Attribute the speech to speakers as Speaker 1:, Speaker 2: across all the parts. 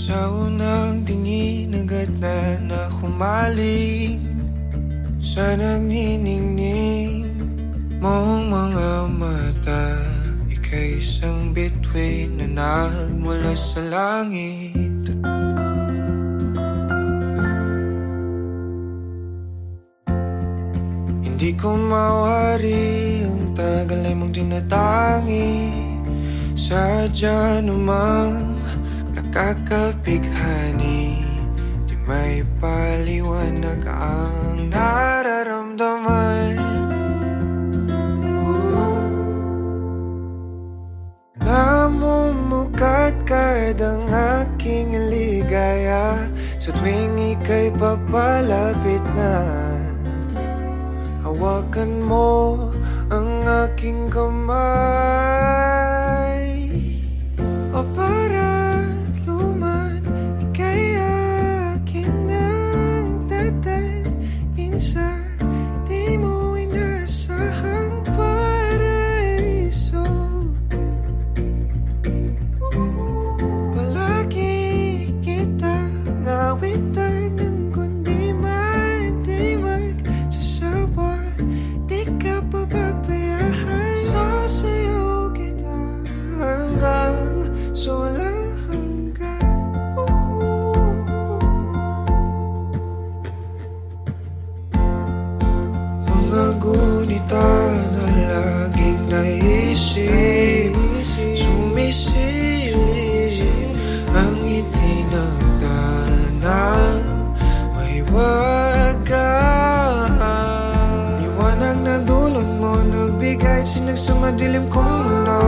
Speaker 1: Sa unang tingin agad na na humaling Sa nagniningning mong mga mata Ika'y isang bituin na nagmula sa langit. Hindi ko mawari ang tagal ay mong tinatangi Sadya namang nakakapighani Di may paliwanag ang nararamdaman. Namumukat ang aking ligaya. Sa tuwing ika'y papalapit na. Hawakan mo ang aking kamay sinag sa madilim kong mundo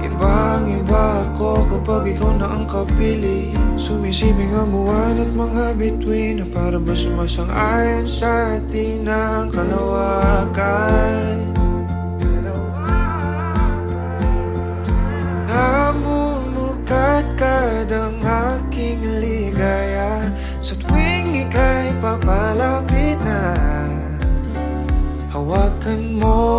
Speaker 1: Ibang iba ako kapag ikaw na ang kapili. Sumisibing ang buwan at mga bituin Na para ba sumasang-ayon sa atin ang kalawakan? Namumukat ang aking ligaya. Sa tuwing ika'y papalapit na Hawakan mo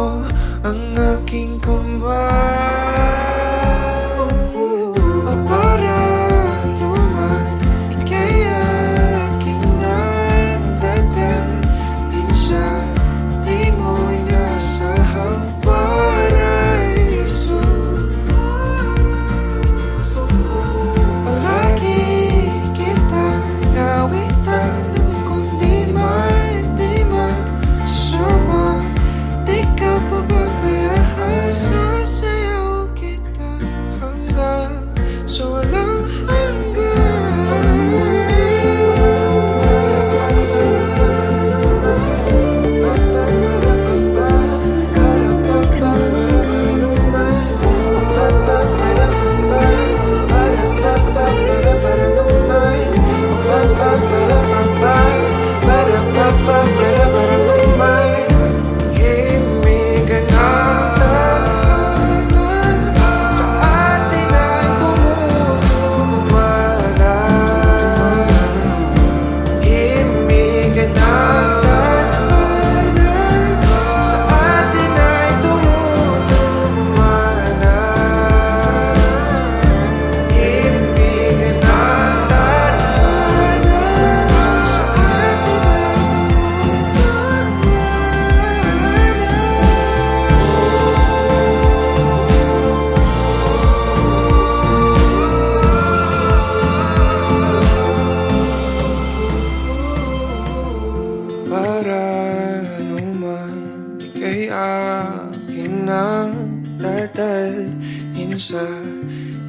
Speaker 1: tatalhin sa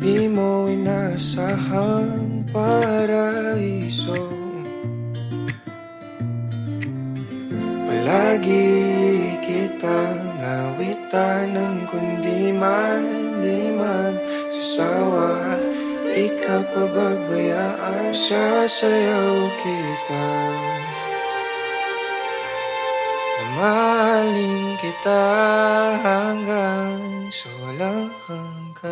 Speaker 1: Di mo inasahang paraiso. Palagi kita nawitan ng kundi man Di man sasawa. Di ka pababayaan Sasayaw kita. Mahalin kita hanggang 说了很快